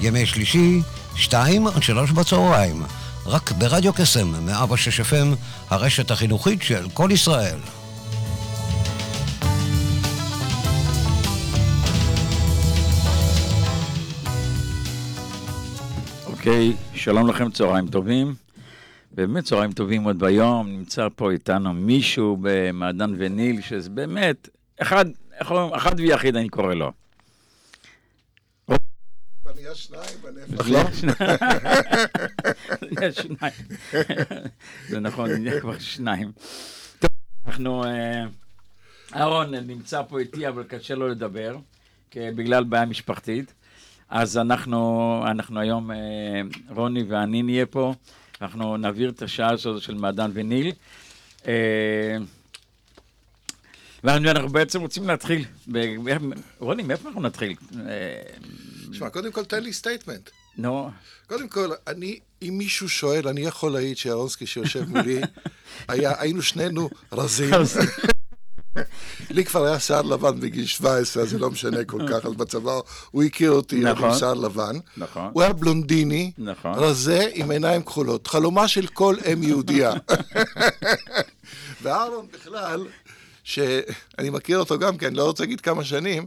ימי שלישי, שתיים עד שלוש בצהריים, רק ברדיו קסם, 106 FM, הרשת החינוכית של כל ישראל. אוקיי, okay, שלום לכם, צהריים טובים. באמת צהריים טובים עוד ביום, נמצא פה איתנו מישהו במעדן וניל, שזה באמת, אחד, איך אומרים, אחד ויחיד אני קורא לו. נהיה שניים בנפש. לא? נהיה שניים. זה נכון, נהיה כבר שניים. טוב, אנחנו, אה, אהרון נמצא פה איתי, אבל קשה לו לדבר, בגלל בעיה משפחתית. אז אנחנו, אנחנו היום, אה, רוני ואני נהיה פה, אנחנו נעביר את השעה הזו של מעדן וניל. אה, ואנחנו בעצם רוצים להתחיל, רוני, מאיפה אנחנו נתחיל? תשמע, קודם כל תן לי statement. נו. קודם כל, אני, אם מישהו שואל, אני יכול להעיד שירונסקי שיושב מולי, היה, היינו שנינו רזים. לי כבר היה שיער לבן בגיל 17, אז זה לא משנה כל כך, אז בצבא הוא הכיר אותי נכון, עם שיער לבן. נכון. הוא היה בלונדיני, נכון. רזה, עם עיניים כחולות. חלומה של כל אם יהודייה. ואהרון בכלל, שאני מכיר אותו גם כן, לא רוצה להגיד כמה שנים,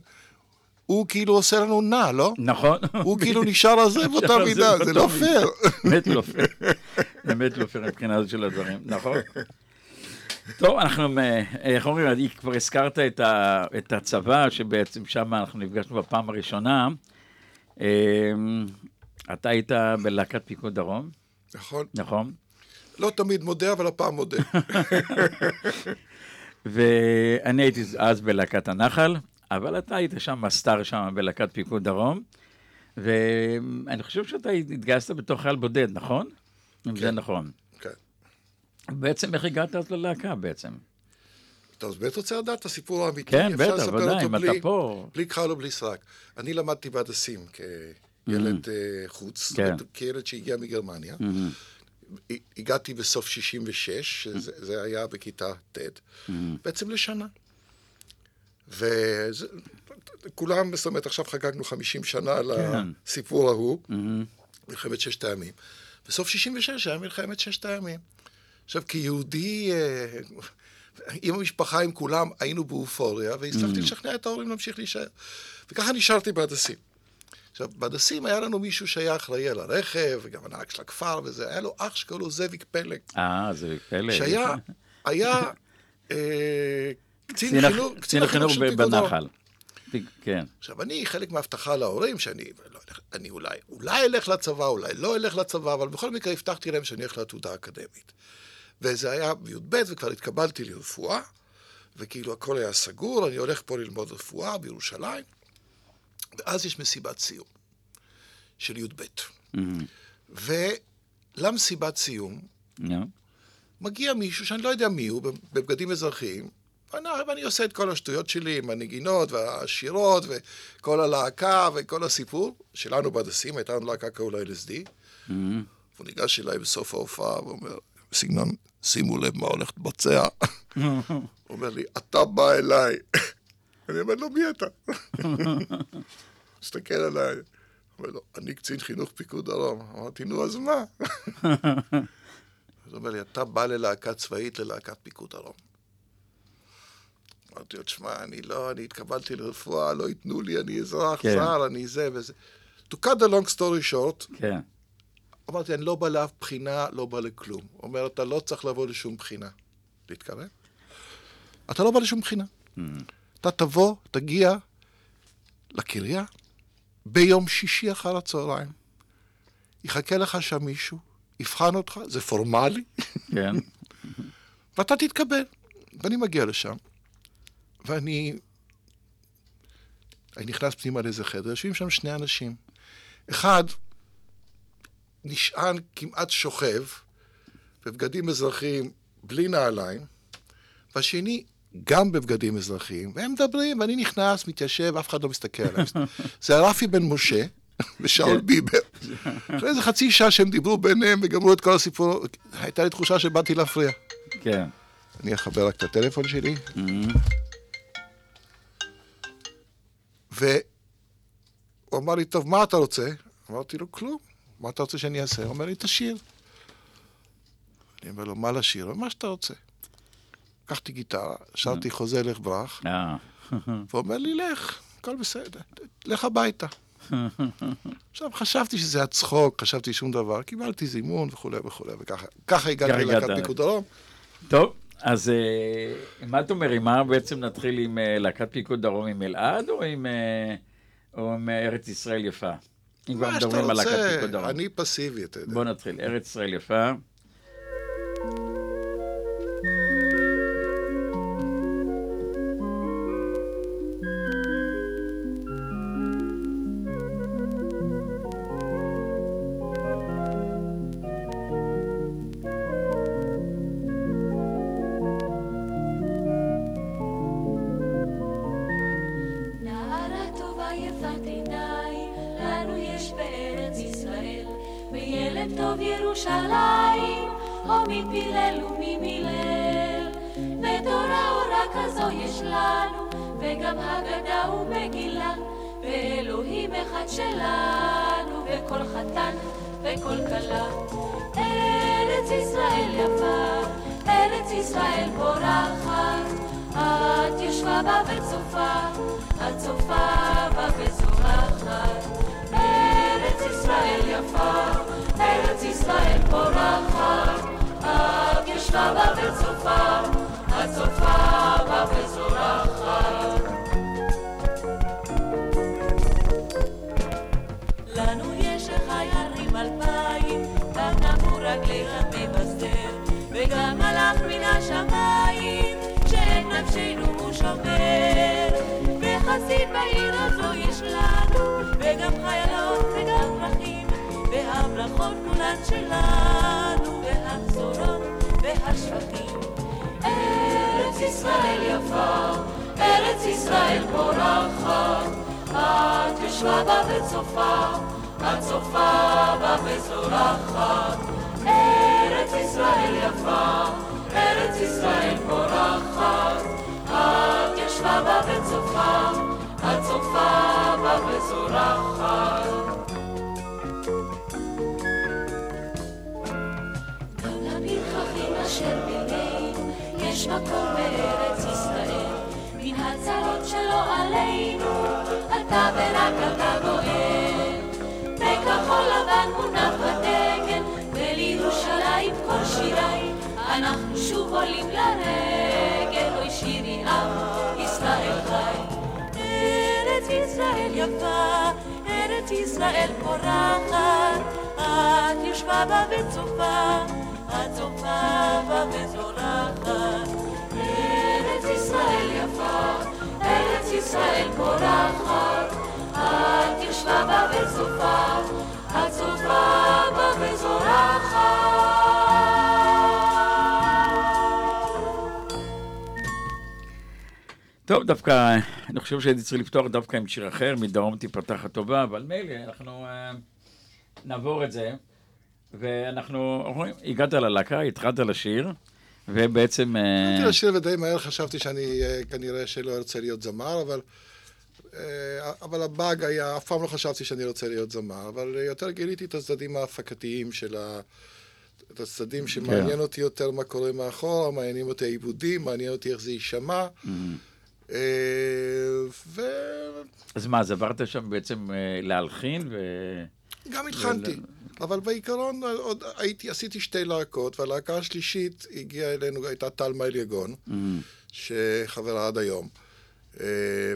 הוא כאילו עושה לנו נע, לא? נכון. הוא כאילו נשאר עזב באותה מידה, זה לא פייר. באמת לא פייר. באמת לא פייר מבחינה הזאת של הדברים, נכון. טוב, אנחנו, אה, איך אומרים, כבר הזכרת את, ה, את הצבא, שבעצם שם אנחנו נפגשנו בפעם הראשונה. אמ, אתה היית בלהקת פיקוד דרום. נכון. נכון. לא תמיד מודה, אבל הפעם מודה. ואני הייתי אז בלהקת הנחל, אבל אתה היית שם מסטר שם בלהקת פיקוד דרום, ואני חושב שאתה התגייסת בתור חייל בודד, נכון? כן. אם זה נכון. כן. בעצם איך הגעת אז ללהקה בעצם? אתה באמת רוצה לדעת את הסיפור האמיתי? כן, בטח, ודאי, אם אתה פה. בלי כחל ובלי סרק. אני למדתי בהדסים כילד mm-hmm. חוץ, כן. כילד שהגיע מגרמניה. Mm-hmm. הגעתי בסוף 66, שזה mm-hmm. היה בכיתה ט', mm-hmm. בעצם לשנה. וכולם, זאת אומרת, עכשיו חגגנו 50 שנה כן. לסיפור ההוא, mm-hmm. מלחמת ששת הימים. בסוף 66 היה מלחמת ששת הימים. עכשיו, כיהודי, אה, עם המשפחה, עם כולם, היינו באופוריה, והצלחתי mm-hmm. לשכנע את ההורים להמשיך להישאר. וככה נשארתי בהדסים. עכשיו, בהדסים היה לנו מישהו שהיה אחראי על הרכב, וגם הנהג של הכפר וזה, היה לו אח שקראו לו זאביק פלג. אה, זאביק פלג. שהיה, היה... אה, קצין חינוך, קצין החינוך בנחל. כן. עכשיו, אני, חלק מההבטחה להורים, שאני לא אני אולי, אולי אלך לצבא, אולי לא אלך לצבא, אבל בכל מקרה הבטחתי להם שאני אלך לעתודה אקדמית. וזה היה בי"ב, וכבר התקבלתי לרפואה, וכאילו הכל היה סגור, אני הולך פה ללמוד רפואה בירושלים, ואז יש מסיבת סיום של י"ב. Mm-hmm. ולמסיבת סיום, yeah. מגיע מישהו שאני לא יודע מי הוא, בבגדים אזרחיים, ואני עושה את כל השטויות שלי עם הנגינות והשירות וכל הלהקה וכל הסיפור. שלנו בהדסים, הייתה לנו להקה קראו לה LSD. Mm-hmm. הוא ניגש אליי בסוף ההופעה ואומר, סגנון, שימו לב מה הולך לבצע. הוא אומר לי, אתה בא אליי. אני אומר לו, מי אתה? מסתכל עליי, אומר לו, אני קצין חינוך פיקוד דרום. אמרתי, נו, אז מה? אז הוא אומר לי, אתה בא ללהקה צבאית, ללהקת פיקוד דרום. אמרתי לו, תשמע, אני לא, אני התקבלתי לרפואה, לא ייתנו לי, אני אזרח כן. זר, אני זה וזה. To cut the long story short, כן. אמרתי, אני לא בא לאף בחינה, לא בא לכלום. הוא אומר, אתה לא צריך לבוא לשום בחינה. להתקרב? אתה לא בא לשום בחינה. Mm. אתה תבוא, תגיע לקריה ביום שישי אחר הצהריים. יחכה לך שם מישהו, יבחן אותך, זה פורמלי. כן. ואתה תתקבל. ואני מגיע לשם. ואני... אני נכנס פנימה לאיזה חדר, יושבים שם שני אנשים. אחד נשען כמעט שוכב, בבגדים אזרחיים בלי נעליים, והשני גם בבגדים אזרחיים, והם מדברים, ואני נכנס, מתיישב, אף אחד לא מסתכל עליהם. זה רפי בן משה ושאול כן. ביבר. אחרי איזה חצי שעה שהם דיברו ביניהם וגמרו את כל הסיפור, הייתה לי תחושה שבאתי להפריע. כן. אני אחבר רק את הטלפון שלי. והוא אמר לי, טוב, מה אתה רוצה? אמרתי לו, כלום. מה אתה רוצה שאני אעשה? הוא אומר לי, תשיר. אני אומר לו, מה לשיר? מה שאתה רוצה. לקחתי גיטרה, שרתי חוזה לך ברח, אה. והוא אומר לי, לך, הכל בסדר, לך הביתה. עכשיו, חשבתי שזה היה צחוק, חשבתי שום דבר, קיבלתי זימון וכולי וכולי, וככה ככה הגעתי ללהקת. פיקוד דרום. טוב, אז אה, מה אתה אומר, עם מה בעצם נתחיל עם אה, להקת פיקוד דרום עם אלעד או עם, אה, או עם ארץ ישראל יפה? אם כבר מדברים על להקת פיקוד דרום. אני פסיבי, אתה יודע. בוא נתחיל, ארץ ישראל יפה. כזו יש לנו, וגם הגדה ומגילה, ואלוהים אחד שלנו, וכל חתן וכל כלה. ארץ ישראל יפה, ארץ ישראל פורחת, את ישבה בה וצופה, את צופה בה וזורחת. ארץ ישראל יפה, ארץ ישראל פורחת, את ישבה בה וצופה, את צופה בה וזורחת. לנו יש חיירים אלפיים, נמו רגלי המבשר, וגם מלאך מן השמיים, שאת נפשנו הוא שומר. וחסיד בעיר הזו יש לנו, וגם חיילות וגם פרחים, והברכות כולן שלנו, והבשורות והשבחים. ארץ ישראל יפה, ארץ ישראל פורחת, את יושבה בה וצופה, את צופה בה וזורחת. ארץ ישראל יפה, ארץ ישראל פורחת, את יושבה בה וצופה, את צופה בה וזורחת. אשר בינינו יש מקום בארץ ישראל. מן הצרות שלא עלינו, אתה ורק אתה גואל. בכחול לבן מונח בדגל, ולירושלים כל שיריי, אנחנו שוב עולים לרגל, אוי שירי עם ישראל חי. ארץ ישראל יפה, ארץ ישראל פורחת, את יושבה בה וצופה, טוב, דווקא, אני חושב שהייתי צריך לפתוח דווקא עם שיר אחר, מדרום תיפתח הטובה, אבל מילא, אנחנו אה, נעבור את זה, ואנחנו אומרים, הגעת ללהקה, התחלת לשיר, ובעצם... אה, התחלתי לשיר ודי מהר חשבתי שאני אה, כנראה שלא ארצה להיות זמר, אבל... אה, אבל הבאג היה, אף פעם לא חשבתי שאני רוצה להיות זמר, אבל יותר גיליתי את הצדדים ההפקתיים של ה... את הצדדים שמעניין אותי יותר מה קורה מאחור, מעניינים אותי העיבודים, מעניין אותי איך זה יישמע. אה, וגם אז מה, אז עברת שם בעצם להלחין, ו... הלחנתי. אבל בעיקרון עוד הייתי, עשיתי שתי להקות, והלהקה השלישית הגיעה אלינו, הייתה טל מייל יגון, שחברה עד היום. אה,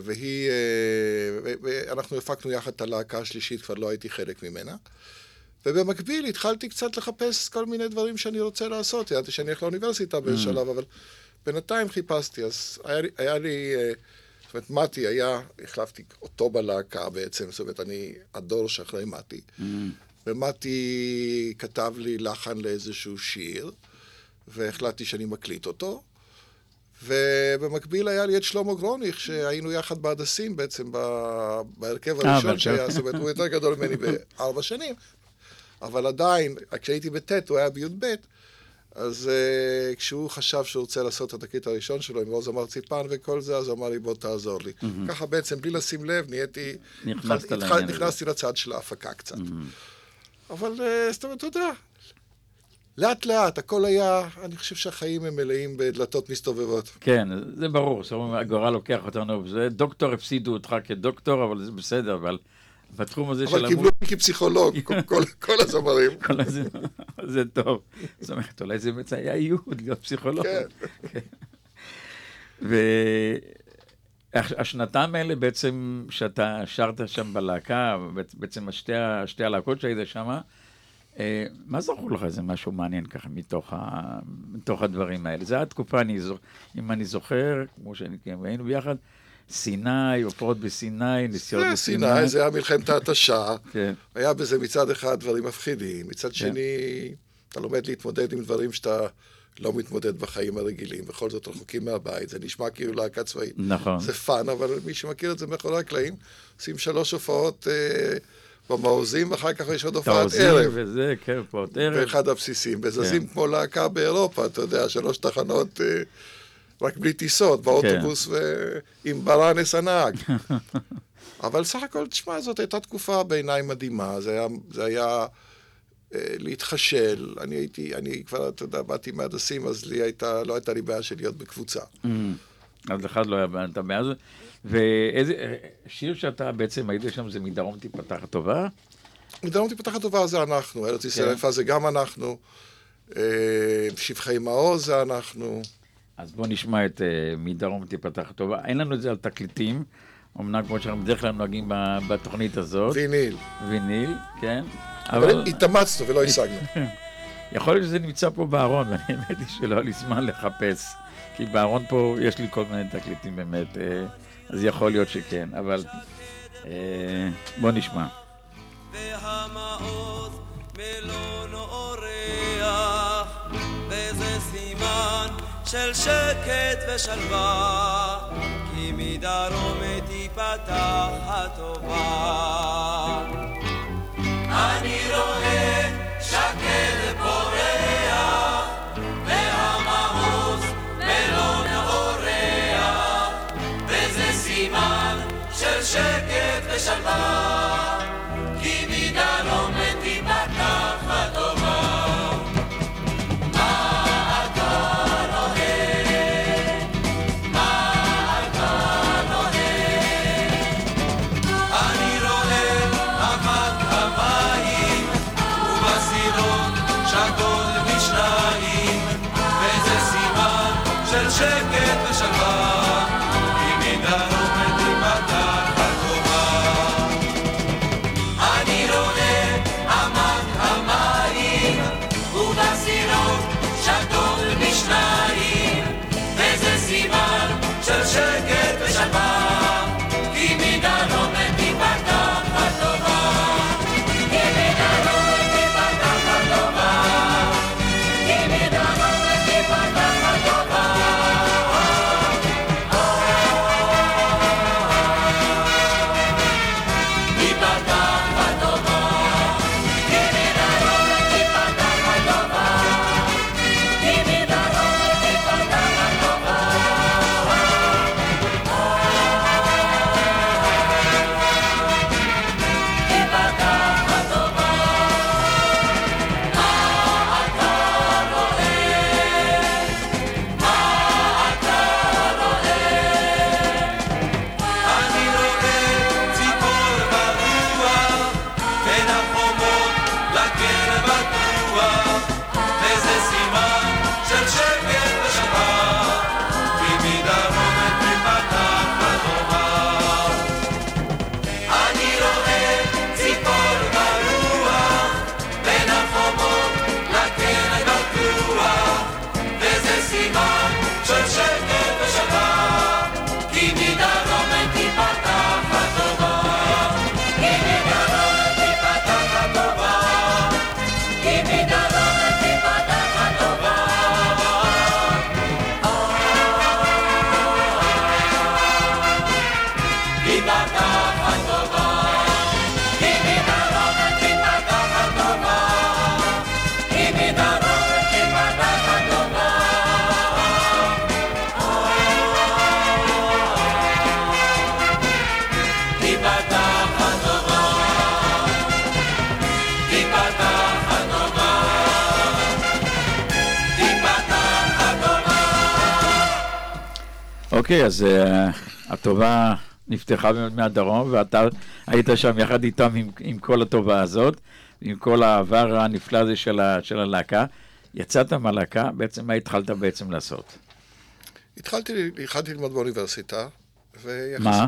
והיא, אה, ואנחנו הפקנו יחד את הלהקה השלישית, כבר לא הייתי חלק ממנה. ובמקביל התחלתי קצת לחפש כל מיני דברים שאני רוצה לעשות. ידעתי שאני הולך לאוניברסיטה באיזשהו שלב, אבל בינתיים חיפשתי. אז היה היה לי אה, זאת אומרת, מתי היה, החלפתי אותו בלהקה בעצם, זאת אומרת, אני הדור שאחרי מתי. ומתי כתב לי לחן לאיזשהו שיר, והחלטתי שאני מקליט אותו. ובמקביל היה לי את שלמה גרוניך, שהיינו יחד בהדסים בעצם, בהרכב אה, הראשון. שהיה, זאת אומרת, הוא יותר גדול ממני בארבע שנים, אבל עדיין, כשהייתי בט' הוא היה בי"ב, אז uh, כשהוא חשב שהוא רוצה לעשות את התקליט הראשון שלו עם רוז המרציפן וכל זה, אז הוא אמר לי, בוא תעזור לי. ככה בעצם, בלי לשים לב, נהייתי... נכנסת הזה. נכנסתי לצד של ההפקה קצת. אבל uh, זאת אומרת, אתה יודע, לאט לאט, הכל היה, אני חושב שהחיים הם מלאים בדלתות מסתובבות. כן, זה ברור, שאומרים, הגורל לוקח אותנו, זה דוקטור הפסידו אותך כדוקטור, אבל זה בסדר, אבל בתחום הזה של אבל קיבלו אותי כפסיכולוג, כל- הזמרים. כל הזה, זה טוב. זאת אומרת, אולי זה באמת היה ייעוד להיות פסיכולוג. כן. והשנתיים האלה בעצם, שאתה שרת שם בלהקה, בעצם השתי, ה- שתי הלהקות שהיית שם, אה, מה זכור לך איזה משהו מעניין ככה מתוך, ה, מתוך הדברים האלה? זו התקופה, אני זוכ, אם אני זוכר, כמו שאני, כן, ביחד, סיני, הופעות בסיני, נסיעות בסיני. סיני, זה היה מלחמת ההתשה. כן. היה בזה מצד אחד דברים מפחידים, מצד שני, אתה לומד להתמודד עם דברים שאתה לא מתמודד בחיים הרגילים, בכל זאת רחוקים מהבית, זה נשמע כאילו להקה צבאית. נכון. זה fun, אבל מי שמכיר את זה מאחורי הקלעים, עושים שלוש הופעות אה, במעוזים, ואחר כך יש עוד הופעת תעוזים ערב. וזה, כן, הופעות ערב. באחד הבסיסים, וזזים כן. כמו להקה באירופה, אתה יודע, שלוש תחנות, אה, רק בלי טיסות, באוטובוס כן. ועם ברנס הנהג. אבל סך הכל, תשמע, זאת הייתה תקופה בעיניי מדהימה, זה היה, זה היה להתחשל. אני הייתי, אני כבר, אתה יודע, באתי מהדסים, אז לי הייתה, לא הייתה לי בעיה של להיות בקבוצה. אז אחד לא היה בעיה מאז. ואיזה אה, שיר שאתה בעצם היית שם זה מדרום תיפתח הטובה? מדרום תפתח הטובה זה אנחנו, ארץ ישראל כן. יפה זה גם אנחנו, אה, שבחי מעוז זה אנחנו. אז בוא נשמע את אה, מדרום תיפתח הטובה. אין לנו את זה על תקליטים, אמנם כמו שאנחנו בדרך כלל נוהגים בתוכנית הזאת, ויניל. ויניל, כן, אבל אבל התאמצנו ולא השגנו. יכול להיות שזה נמצא פה בארון, ואני האמת היא שלא היה לי זמן לחפש, כי בארון פה יש לי כל מיני תקליטים באמת, אה, אז יכול להיות שכן, אבל אה, בוא נשמע. והמעוז וזה סימן של שקט ושלווה, מדרום תיפתח הטובה. אני רואה שקד פורח, והמעוז מלון אורח, וזה סימן של שקט ושלווה, שקט ושלווה, אוקיי, אז אה, הטובה נפתחה מהדרום, ואתה היית שם יחד איתם עם, עם כל הטובה הזאת, עם כל העבר הנפלא הזה של, ה, של הלהקה. יצאת מהלהקה, בעצם מה התחלת בעצם לעשות? התחלתי, התחלתי ללמוד באוניברסיטה, ויחס... מה?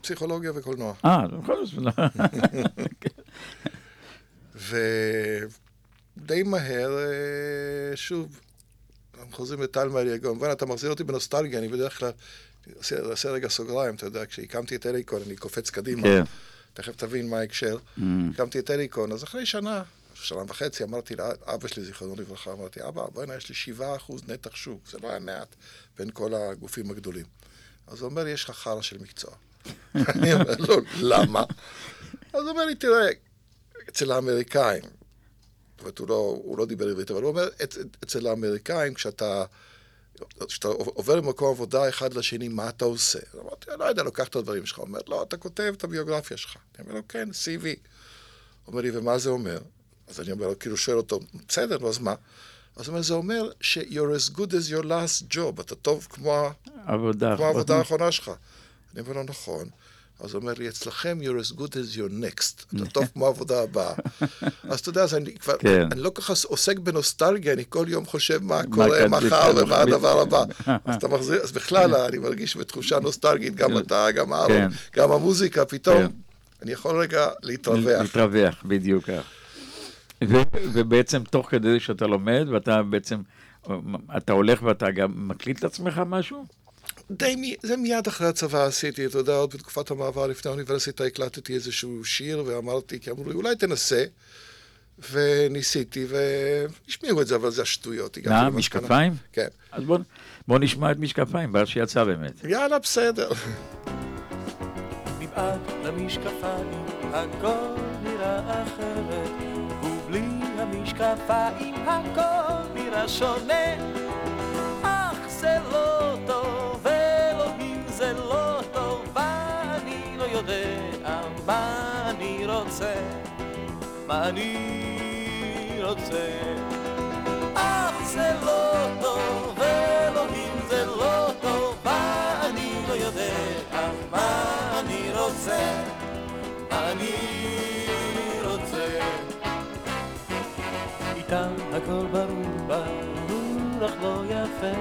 פסיכולוגיה וקולנוע. אה, בכל זאת. ודי מהר, אה, שוב, אנחנו חוזרים לטל מהליגון. בוא'נה, אתה מחזיר אותי בנוסטלגיה, אני בדרך כלל, עושה, רגע סוגריים, אתה יודע, כשהקמתי את אליקון, אני קופץ קדימה, כן. תכף תבין מה ההקשר. Mm. הקמתי את אליקון, אז אחרי שנה, שנה וחצי, אמרתי לאבא שלי, זיכרונו לברכה, אמרתי, אבא, בוא'נה, יש לי 7 אחוז נתח שוק, זה לא היה מעט, בין כל הגופים הגדולים. אז הוא אומר יש לך חרא של מקצוע. אני אומר לו, למה? אז הוא אומר לי, תראה, אצל האמריקאים, זאת אומרת, הוא לא, הוא לא דיבר עברית, אבל הוא אומר, אצ, אצל האמריקאים, כשאתה, כשאתה עובר למקום עבודה אחד לשני, מה אתה עושה? אז אמרתי, אני לא יודע, לוקח את הדברים שלך. הוא אומר, לא, אתה כותב את הביוגרפיה שלך. אני אומר לו, כן, CV. אומר לי, ומה זה אומר? אז אני אומר לו, כאילו שואל אותו, בסדר, נו, אז מה? אז הוא אומר, זה אומר ש-you're as good as your last job, אתה טוב. כמו העבודה האחרונה שלך. אני אומר לו, נכון. אז הוא אומר לי, אצלכם you're as good as your next, אתה טוב כמו העבודה הבאה. אז אתה יודע, אז אני כבר, כן. אני לא כל כך עוסק בנוסטלגיה, אני כל יום חושב מה קורה מחר זה- ומה הדבר הבא. אז אתה מחזיר, אז בכלל, אני מרגיש בתחושה נוסטלגית, גם אתה, גם אהרון, כן. גם המוזיקה, פתאום, כן. אני יכול רגע להתרווח. להתרווח, בדיוק כך. ובעצם תוך כדי שאתה לומד, ואתה בעצם, אתה הולך ואתה גם מקליט לעצמך משהו? די, מי- זה מיד אחרי הצבא עשיתי, אתה יודע, עוד בתקופת המעבר לפני האוניברסיטה הקלטתי איזשהו שיר ואמרתי, כי אמרו לי, אולי תנסה. וניסיתי, והשמיעו את זה, אבל זה השטויות. מה, למסקנה. משקפיים? כן. אז בוא, בוא נשמע את משקפיים, בר שיצא באמת. יאללה, בסדר. מבעד למשקפיים הכל נראה אחרת ובלי המשקפיים הכל נראה שונה אך זה לא טוב, רוצה מה אני רוצה אך זה לא טוב, אלוהים זה לא טוב, ואני לא יודע מה אני רוצה, מה אני רוצה. איתם הכל ברור, ברור אך לא יפה,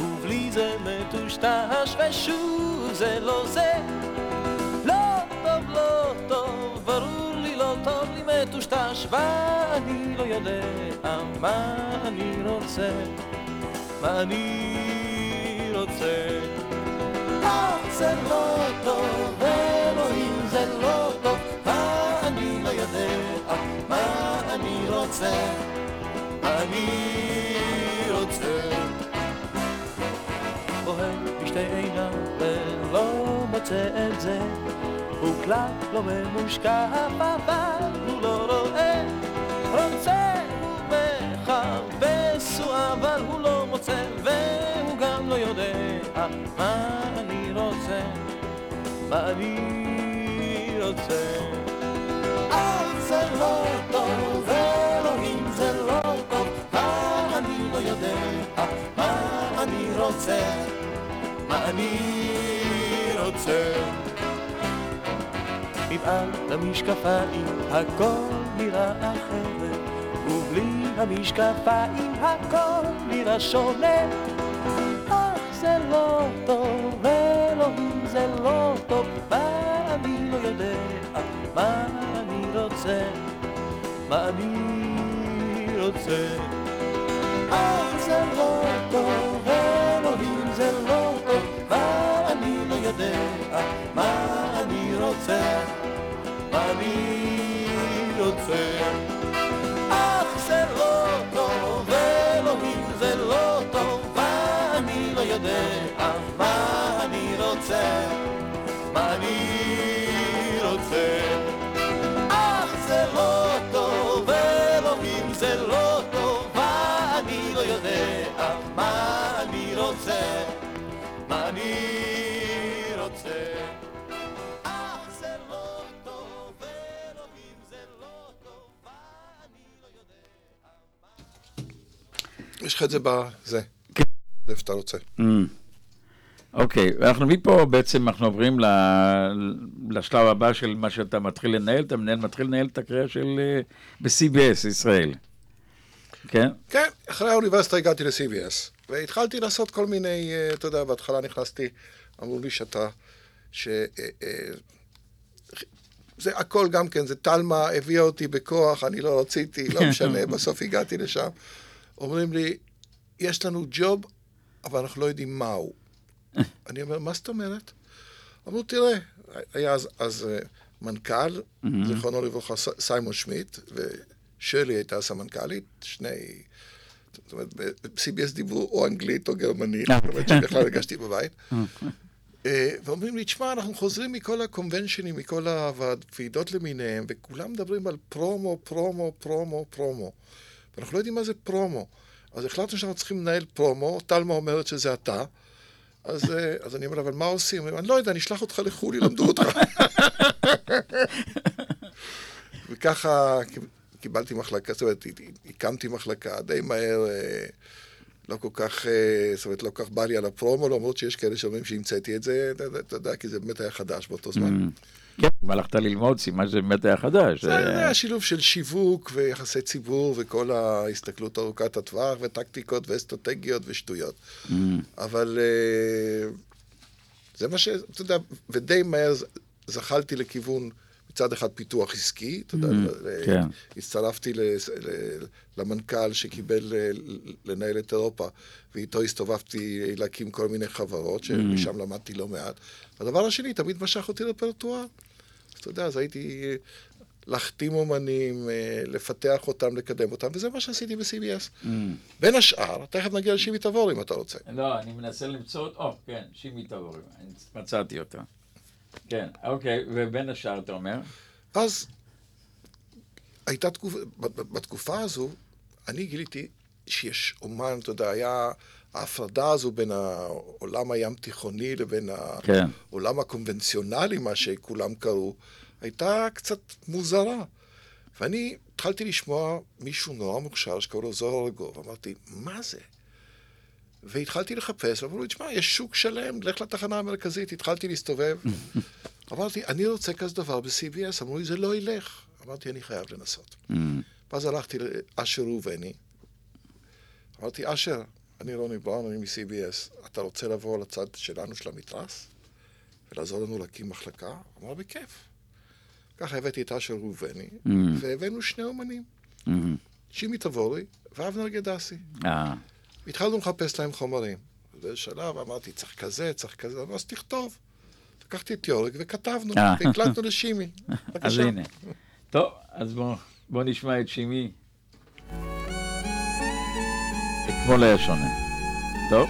ובלי זה מטושטש ושוב זה לא זה. לא טוב, לא טוב, מטושטש ואני לא יודע מה אני רוצה, מה אני רוצה. אך זה לא טוב, אלוהים זה לא טוב, ואני לא יודע מה אני רוצה, מה אני רוצה. בוהה בשתי עיניו ולא מוצא את זה הוא כלל לא ממושקף אבל הוא לא רואה רוצה הוא מחפש הוא אבל הוא לא מוצא והוא גם לא יודע מה אני רוצה מה אני רוצה אך זה לא טוב, אלוהים זה לא טוב, ואני לא יודע מה אני רוצה, מה אני רוצה. מבעד למשקפיים הכל נראה אחרת, ובלי המשקפיים הכל נראה שונה. אך זה לא טוב, אלוהים זה לא טוב, ואני לא יודע מה אני רוצה, מה אני רוצה. אך זה לא טוב, אלוהים זה לא טוב, ואני לא יודע מה אני רוצה, אני רוצה. אך זה יש לך את זה בזה. כן. איפה שאתה רוצה. Mm. אוקיי, אנחנו מפה בעצם אנחנו עוברים ל- לשלב הבא של מה שאתה מתחיל לנהל, אתה מנהל, מתחיל לנהל את הקריאה של... אה, ב-CBS ישראל. כן? כן, אחרי האוניברסיטה הגעתי ל-CBS, והתחלתי לעשות כל מיני, אה, אתה יודע, בהתחלה נכנסתי, אמרו לי שאתה, ש... אה, זה הכל גם כן, זה טלמה הביאה אותי בכוח, אני לא רציתי, לא משנה, בסוף הגעתי לשם. אומרים לי, יש לנו ג'וב, אבל אנחנו לא יודעים מהו. אני אומר, מה זאת אומרת? אמרו, תראה, היה אז, אז אה, מנכ"ל, זיכרונו לברכה, סיימון שמיט, ושרלי הייתה סמנכ"לית, שני... זאת אומרת, ב-CBS דיברו או אנגלית או גרמנית, זאת אומרת שבכלל הרגשתי בבית. אה, ואומרים לי, תשמע, אנחנו חוזרים מכל הקונבנשנים, מכל הוועידות למיניהם, וכולם מדברים על פרומו, פרומו, פרומו, פרומו. ואנחנו לא יודעים מה זה פרומו. אז החלטנו שאנחנו צריכים לנהל פרומו, טלמה אומרת שזה אתה. אז, אה, אז אני אומר, אבל מה עושים? אני לא יודע, אני אשלח אותך לחו"ל, ילמדו אותך. וככה קיבלתי מחלקה, זאת אומרת, הקמתי מחלקה די מהר, אה, לא כל כך, אה, זאת אומרת, לא כל כך בא לי על הפרומו, למרות שיש כאלה שאומרים שהמצאתי את זה, אתה יודע- כי זה באמת היה חדש באותו זמן. כן, אם הלכת ללמוד, סימן שזה באמת היה חדש. זה היה שילוב של שיווק ויחסי ציבור וכל ההסתכלות ארוכת הטווח וטקטיקות ואסטרטגיות ושטויות. אבל אה, זה מה ש... אתה יודע, ודי מהר זחלתי לכיוון מצד אחד פיתוח עסקי, אתה יודע, ל- כן. הצטרפתי למנכ"ל שקיבל אה, לנהל את אירופה, ואיתו הסתובבתי להקים כל מיני חברות, שמשם למדתי לא מעט. הדבר השני, תמיד משך אותי לרפרטואר. אז אתה יודע, אז הייתי להחתים אומנים, אה, לפתח אותם, לקדם אותם, וזה מה שעשיתי ב-CBS. בין השאר, תכף נגיע לשימי תבור אם אתה רוצה. לא, אני מנסה למצוא, או, כן, שימי תבורי, מצאתי אותה. כן, אוקיי, ובין השאר אתה אומר? אז הייתה תקופה, בתקופה הזו, אני גיליתי שיש אומן, אתה יודע, היה ההפרדה הזו בין העולם הים תיכוני לבין כן. העולם הקונבנציונלי, מה שכולם קראו, הייתה קצת מוזרה. ואני התחלתי לשמוע מישהו נורא מוכשר שקראו לו זוהר ארגוב, אמרתי, מה זה? והתחלתי לחפש, ואמרו לי, תשמע, יש שוק שלם, לך לתחנה המרכזית. התחלתי להסתובב. אמרתי, אני רוצה כזה דבר ב-CBS. אמרו לי, זה לא ילך. אמרתי, אני חייב לנסות. ואז הלכתי לאשר ראובני. אמרתי, אשר, אני רוני בראון, אני מ-CBS. אתה רוצה לבוא לצד שלנו של המתרס ולעזור לנו להקים מחלקה? אמר, בכיף. ככה הבאתי את אשר ראובני, והבאנו שני אומנים, שימי תבורי ואבנר גדסי. התחלנו לחפש להם חומרים. בשלב אמרתי, צריך כזה, צריך כזה, אמרו, אז תכתוב. לקחתי את יורק וכתבנו, אה. והקלטנו לשימי. אז. הנה. טוב, אז בואו בוא נשמע את שימי. אתמול היה שונה. טוב?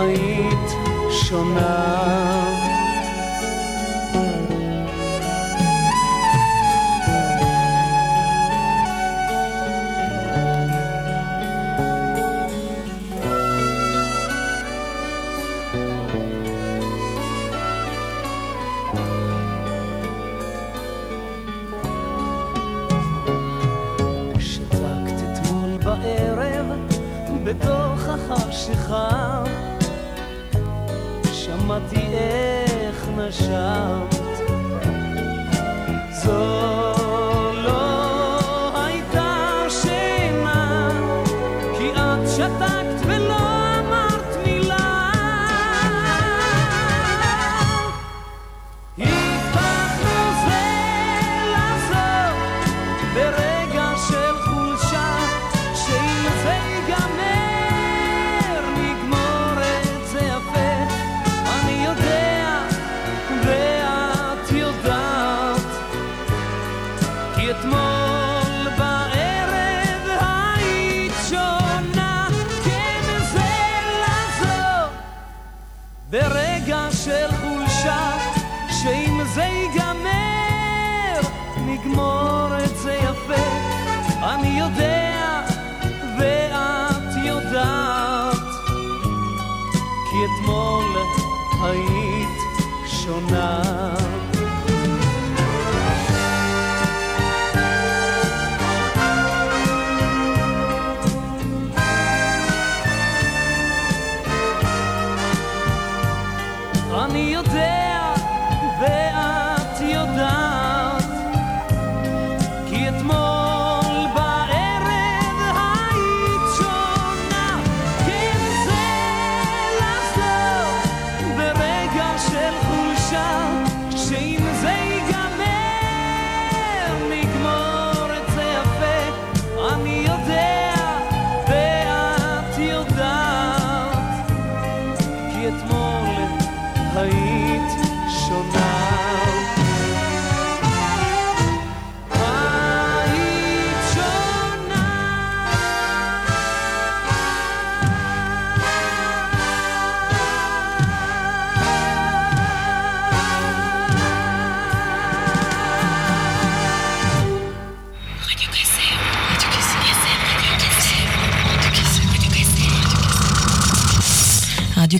היית שונה כי אתמול היית שונה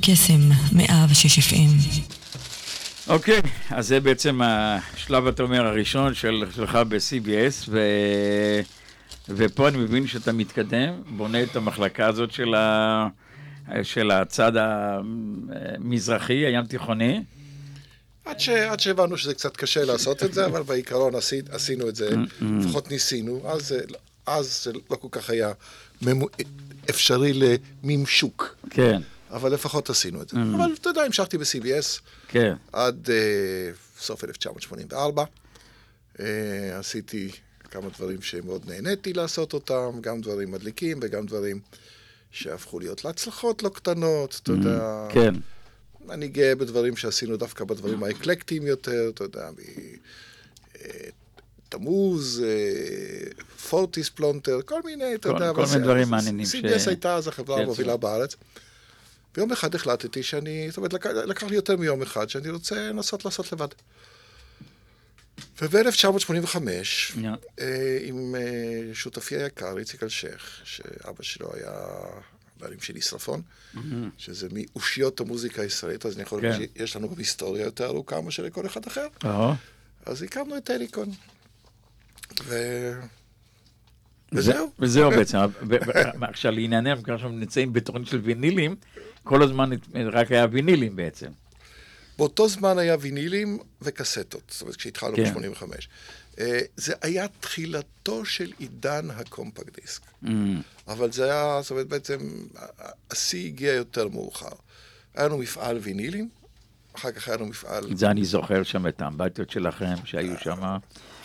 קסם, 106 FM. אוקיי, אז זה בעצם השלב, אתה אומר, הראשון של, שלך ב-CBS, ו... ופה אני מבין שאתה מתקדם, בונה את המחלקה הזאת של, ה... של הצד המזרחי, הים תיכוני. עד, ש, עד שהבנו שזה קצת קשה לעשות את זה, אבל בעיקרון עשי, עשינו את זה, לפחות ניסינו, אז, זה- אז זה לא כל כך היה ממו, אפשרי לממשוק, כן, אבל לפחות עשינו את זה. אבל אתה יודע, המשכתי ב-CBS כן. עד uh, סוף 1984. Uh, עשיתי כמה דברים שמאוד נהניתי לעשות אותם, גם דברים מדליקים וגם דברים שהפכו להיות להצלחות לא קטנות, אתה יודע. כן, אני גאה בדברים שעשינו דווקא בדברים האקלקטיים יותר, אתה יודע, אה, תמוז, אה, פורטיס פלונטר, כל מיני, אתה יודע. כל מיני דברים מעניינים CBS הייתה אז החברה כן, המובילה זה- בארץ. ויום אחד החלטתי שאני, זאת אומרת, לקח, לקח לי יותר מיום אחד, שאני רוצה לנסות לעשות לבד. וב-1985, יא. אה, עם אה, שותפי היקר, איציק אלשיך, שאבא שלו היה בעלים של ישרפון, שזה מאושיות המוזיקה הישראלית, אז אני יכול להגיד כן. שיש לנו גם היסטוריה יותר ארוכה מאשר לכל אחד אחר. או, אז הקמנו את הליקון. ו... וזה- וזהו. וזהו בעצם. עכשיו לענייננו, כאשר אנחנו נמצאים בתוכנית של וינילים, כל הזמן רק היה וינילים בעצם. באותו זמן היה וינילים וקסטות, זאת אומרת, כשהתחלנו כן. ב-85. אה, זה היה תחילתו של עידן הקומפקט דיסק. אבל זה היה, זאת אומרת, בעצם, השיא הגיע יותר מאוחר. היה לנו מפעל וינילים, אחר כך היה לנו מפעל, זה אני זוכר שם את האמבטיות שלכם, שהיו שם.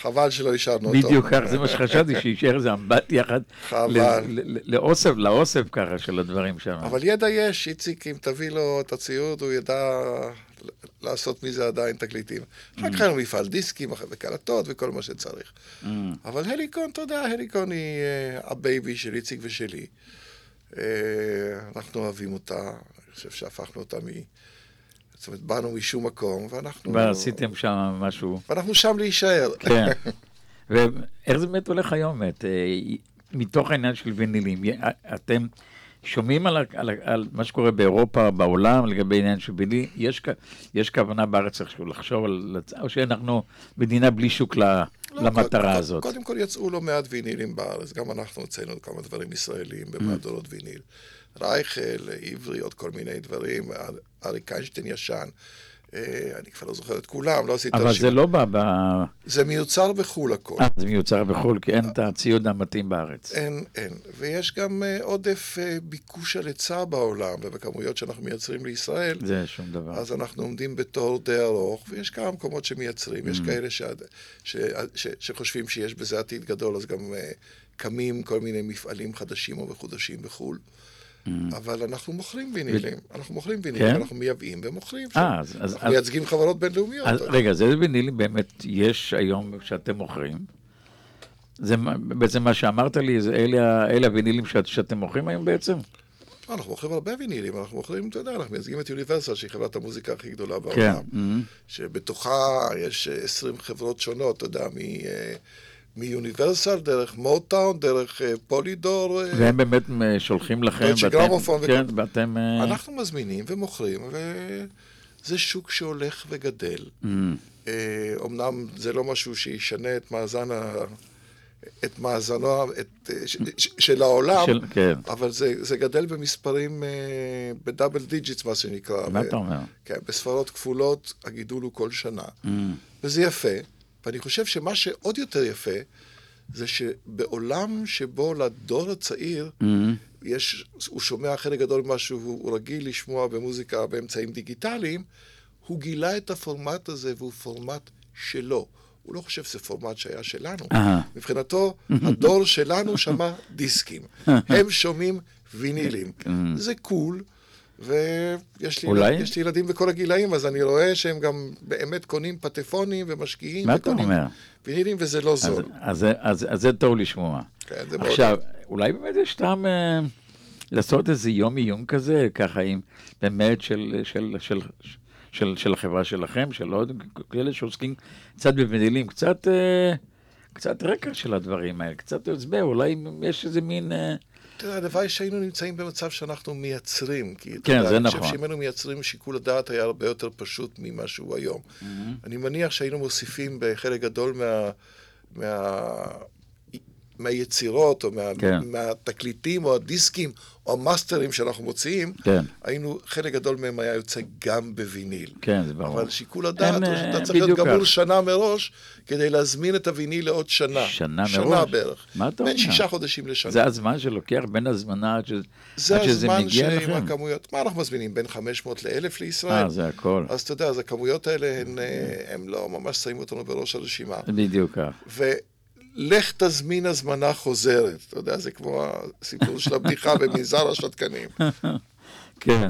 חבל שלא השארנו אותו. בדיוק ככה, זה מה שחשבתי, שיישאר איזה אמבטיה אחת חבל. לאוסף, לאוסף ככה של הדברים שם. אבל ידע יש, איציק, אם תביא לו את הציוד, הוא ידע לעשות מזה עדיין תקליטים. אחר כך היה לנו מפעל דיסקים וקלטות וכל מה שצריך. אבל הליקון, אתה יודע, הליקון היא אה, הבייבי של איציק ושלי. אה, אנחנו אוהבים אותה, אני חושב שהפכנו אותה מ... זאת אומרת, באנו משום מקום, ואנחנו... ועשיתם שם משהו, ואנחנו שם להישאר. כן. ואיך זה באמת הולך היום, באמת? אה, מתוך העניין של וינילים, אתם שומעים על, על, על מה שקורה באירופה, בעולם, לגבי עניין של בילי, יש, יש כוונה בארץ איכשהו לחשוב על, או שאנחנו מדינה בלי שוק ל, לא, למטרה קודם- הזאת. קודם כל יצאו לא מעט וינילים בארץ, גם אנחנו הוצאנו כמה דברים ישראלים במהדורות ויניל. רייכל, עברי, עוד כל מיני דברים, אריק איינשטיין ישן. אה, אני כבר לא זוכר את כולם, לא עשיתי את אבל. זה לא בא, ב... זה מיוצר בחו"ל הכל. אה, זה מיוצר בחו"ל, כי אין את הציוד המתאים בארץ. אין, אין. ויש גם אה, עודף ביקוש על היצע בעולם, ובכמויות שאנחנו מייצרים לישראל, זה שום דבר. אז אנחנו עומדים בתור די ארוך, ויש כמה מקומות שמייצרים. יש כאלה שעד, ש, ש, שחושבים שיש בזה עתיד גדול, אז גם קמים כל מיני מפעלים חדשים או מחודשים בחו"ל. אבל אנחנו מוכרים וינילים, אנחנו מוכרים וינילים, כן? אנחנו מייבאים ומוכרים. אה, אנחנו מייצגים חברות בינלאומיות. רגע, אז איזה וינילים באמת יש היום שאתם מוכרים? זה בעצם מה שאמרת לי, אלה, ה- אלה הווינילים שאת, שאתם מוכרים היום בעצם? אנחנו מוכרים הרבה וינילים, אנחנו מוכרים, אתה יודע, אנחנו מייצגים את יוניברסל, שהיא חברת המוזיקה הכי גדולה כן. בעולם. mhm. שבתוכה יש אה, 20 חברות שונות, אתה יודע, מ... אה, מ Universal, דרך Motown, דרך אה, Polydor. אה, והם באמת אה, שולחים לכם, ואתם- כן, ואתם... אה, אנחנו מזמינים ומוכרים, וזה שוק שהולך וגדל. אה, אומנם זה לא משהו שישנה את מאזן ה... את מאזנו את, אה, ש, ש, של העולם, של- כן. אבל זה, זה גדל במספרים, אה, ב double digits, מה שנקרא. מה ו- אתה אומר? כן, בספרות כפולות הגידול הוא כל שנה. Mhm. וזה יפה, ואני חושב שמה שעוד יותר יפה, זה שבעולם שבו לדור הצעיר, Mhm. יש, הוא שומע חלק גדול ממה שהוא רגיל לשמוע במוזיקה באמצעים דיגיטליים, הוא גילה את הפורמט הזה והוא פורמט שלו. הוא לא חושב שזה פורמט שהיה שלנו. אהה. מבחינתו, הדור שלנו שמע דיסקים. הם שומעים וינילים. זה קול. ויש לי, אולי? יש לי ילדים בכל הגילאים, אז אני רואה שהם גם באמת קונים פטפונים ומשקיעים. מה אתה אומר? וינילים, וזה לא אז, זול. אז, זה- אז, אז זה טוב לשמוע. כן, זה מאוד עכשיו, אולי באמת יש טעם אה, לעשות איזה יום עיון כזה, ככה עם באמת של, של, של, של, של החברה שלכם, של עוד כאלה שעוסקים קצת בוונילים, קצת, אה, קצת רקע של הדברים האלה, קצת הסבר, אולי יש איזה מין... אה, יודע, הלוואי שהיינו נמצאים במצב שאנחנו מייצרים. כי, כן, יודע, זה אני נכון. חושב שאם היינו מייצרים, שיקול הדעת היה הרבה יותר פשוט ממה שהוא היום. אני מניח שהיינו מוסיפים בחלק גדול מה... מה... מהיצירות, או מה, כן. מהתקליטים, או הדיסקים, או המאסטרים שאנחנו מוציאים, כן. היינו, חלק גדול מהם היה יוצא גם בוויניל. כן, זה ברור. אבל שיקול הדעת, אה, שאתה צריך להיות גמור כך. שנה מראש, כדי להזמין את הוויניל לעוד שנה. שנה שנה מראש? בערך. מה אתה בין אומר? שישה חודשים לשנה. זה הזמן שלוקח בין הזמנה עד, ש... זה עד שזה הזמן מגיע שעם לכם? הכמויות, מה אנחנו מזמינים? בין 500 ל-1,000 לישראל? אה, זה הכל. אז אתה יודע, אז הכמויות האלה הן, אה, הם לא ממש שמים אותנו בראש הרשימה. בדיוק כך. ולך תזמין הזמנה חוזרת. אתה יודע, זה כמו הסיפור של הבדיחה במנזר השתקנים. כן.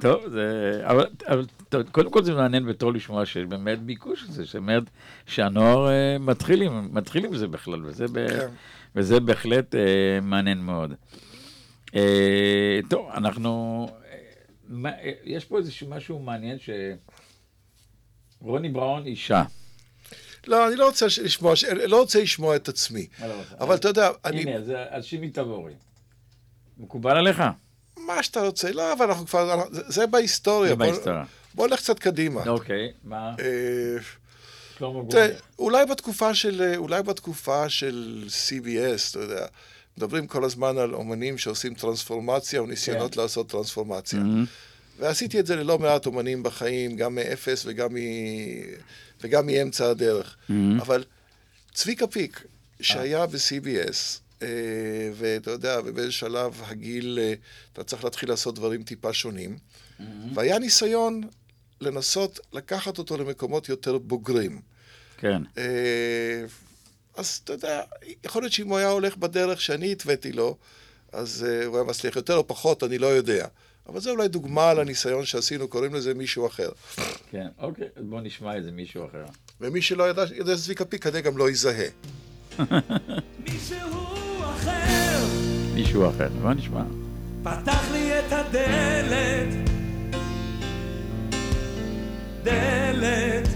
טוב, זה... אבל, אבל טוב, קודם כל זה מעניין בתור לשמוע שיש באמת ביקוש לזה, שבאמת שהנוער אה, מתחיל עם, מתחיל עם זה בכלל, וזה, ב, כן. וזה בהחלט אה, מעניין מאוד. אה, טוב, אנחנו... מה, אה, יש פה איזשהו משהו מעניין ש... רוני בראון אישה. לא, אני לא רוצה לשמוע, לא רוצה לשמוע את עצמי. אבל אתה יודע, אני, הנה, זה על שימי תבורי. מקובל עליך? מה שאתה רוצה, לא, אבל אנחנו כבר, זה- בהיסטוריה. זה בהיסטוריה. בוא נלך קצת קדימה. אוקיי, מה? אה. תראה, אולי בתקופה של, אולי בתקופה של CBS, אתה יודע, מדברים כל הזמן על אומנים שעושים טרנספורמציה או ניסיונות כן. לעשות טרנספורמציה. ועשיתי את זה ללא מעט אומנים בחיים, גם מאפס וגם, מ... וגם מאמצע הדרך. אבל צביקה פיק, שהיה ב-CBS, אה, ואתה יודע, ובאיזה שלב הגיל, אה, אתה צריך להתחיל לעשות דברים טיפה שונים, והיה ניסיון לנסות לקחת אותו למקומות יותר בוגרים. כן. אה, אז אתה יודע, יכול להיות שאם הוא היה הולך בדרך שאני התוויתי לו, אז אה, הוא היה מצליח יותר או פחות, אני לא יודע. אבל זה אולי דוגמה לניסיון שעשינו, קוראים לזה מישהו אחר. כן, אוקיי, אז בוא נשמע איזה מישהו אחר. ומי שלא ידע, ידע צביקה פיק, כנראה גם לא יזהה. מישהו אחר מישהו אחר, בוא נשמע. פתח לי את הדלת, דלת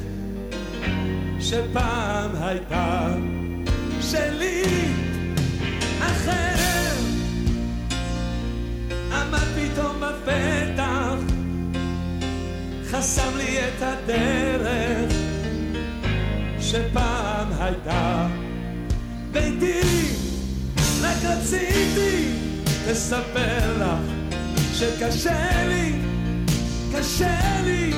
שפעם הייתה שלי, אחר פתח חסם לי את הדרך שפעם הייתה ביתי. רק רציתי לספר לך שקשה לי, קשה לי,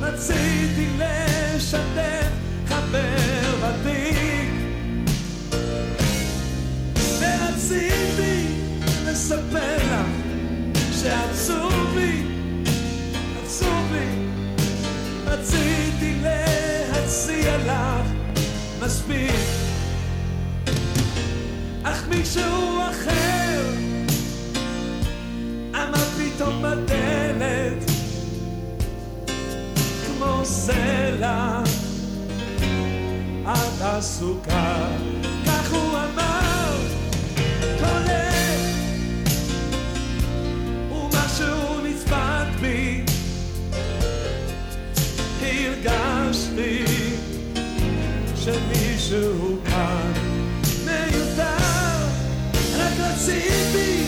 רציתי לשתף חבר ותיק. ורציתי לספר לך שעצוב לי, עצוב לי. רציתי להציע לך מספיק. אך מישהו אחר עמד פתאום בדלת כמו סלע. את עסוקה כך הוא אמר שמישהו כאן מיותר. רק רציתי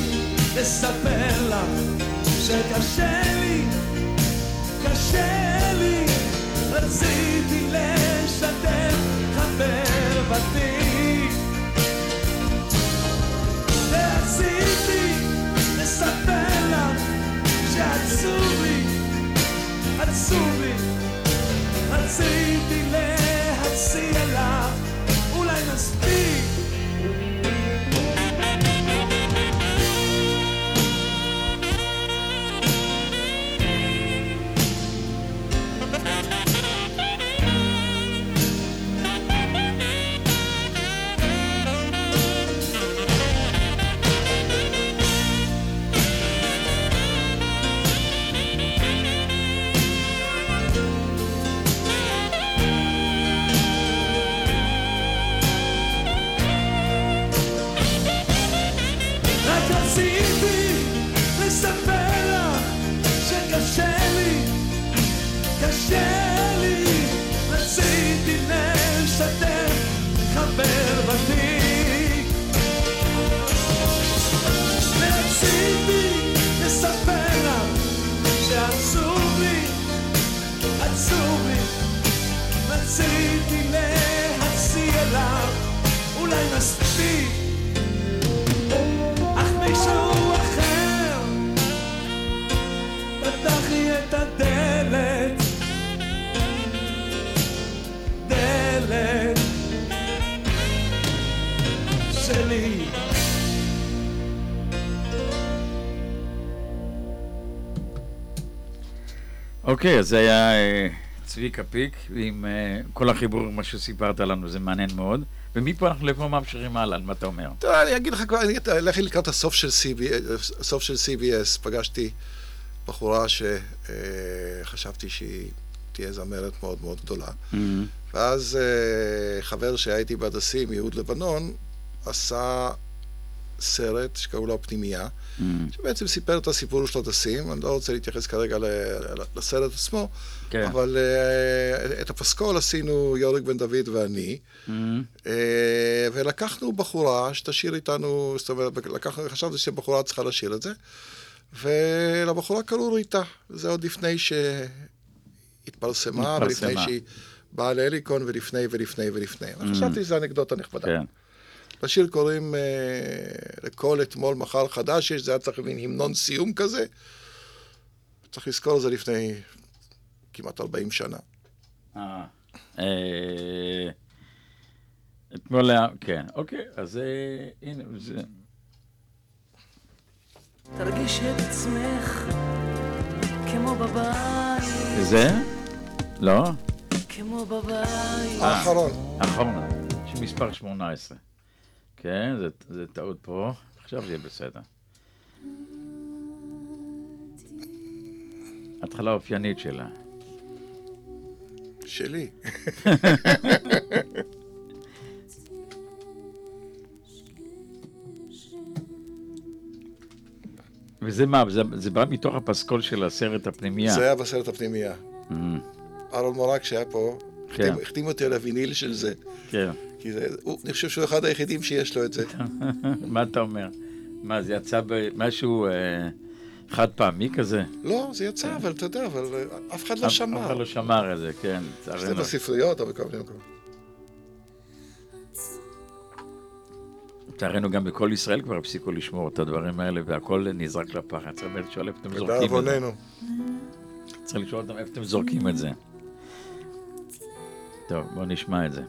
לספר לך שקשה לי, קשה לי אוקיי, אז זה היה אה, צביקה פיק, עם אה, כל החיבור, מה שסיפרת לנו, זה מעניין מאוד. ומפה אנחנו לפה ממשיכים הלאה, מה אתה אומר? תראה, אני אגיד לך כבר, אני לכי לקראת הסוף של CBS, הסוף של CBS, פגשתי בחורה שחשבתי שהיא תהיה זמרת מאוד מאוד גדולה. ואז אה, חבר שהיה איתי בהדסים, יהוד לבנון, עשה סרט שקראו לו הפנימייה, שבעצם סיפר את הסיפור של הדסים, אני לא רוצה להתייחס כרגע לסרט עצמו, כן. אבל אה, את הפסקול עשינו יוריק בן דוד ואני, אה, ולקחנו בחורה שתשאיר איתנו, זאת אומרת, לקחנו, חשבתי שבחורה צריכה לשיר את זה, ולבחורה קראו ריטה, זה עוד לפני שהתפרסמה, ולפני. שהיא באה להליקון, ולפני ולפני ולפני. אבל חשבתי שזו אנקדוטה נכבדה. כן. לשיר קוראים אה, לכל אתמול מחר חדש, יש, זה היה צריך מין המנון סיום כזה. צריך לזכור את זה לפני כמעט 40 שנה. אה, אה, אתמול היה, כן, אוקיי, אז אה, הנה, זה... תרגיש את עצמך כמו בבית, זה? לא? כמו בבית. האחרון. אחרון, שמספר 18. כן, זה, זה טעות פה, עכשיו זה יהיה בסדר. התחלה אופיינית שלה. שלי. וזה מה, זה, זה בא מתוך הפסקול של הסרט הפנימייה. זה היה בסרט הפנימייה. Mm, אהרון מורק שהיה פה, כן. החתים- החתים אותי על הוויניל של זה. כן. כי זה, הוא, אני חושב שהוא אחד היחידים שיש לו את זה. מה אתה אומר? מה, זה יצא במשהו אה, חד פעמי כזה? לא, זה יצא, אבל אתה יודע, אבל אה, אף אחד לא שמע. אף אחד לא שמר את זה, כן. זה לצערנו. בספריות או בכל מיני מקומות. לצערנו גם בכל ישראל כבר הפסיקו לשמור את הדברים האלה, והכל נזרק לפח. צריך באמת לשאול איפה אתם זורקים את זה. לדאבוננו. צריך לשאול אותם איפה אתם זורקים את זה. טוב, בואו נשמע את זה.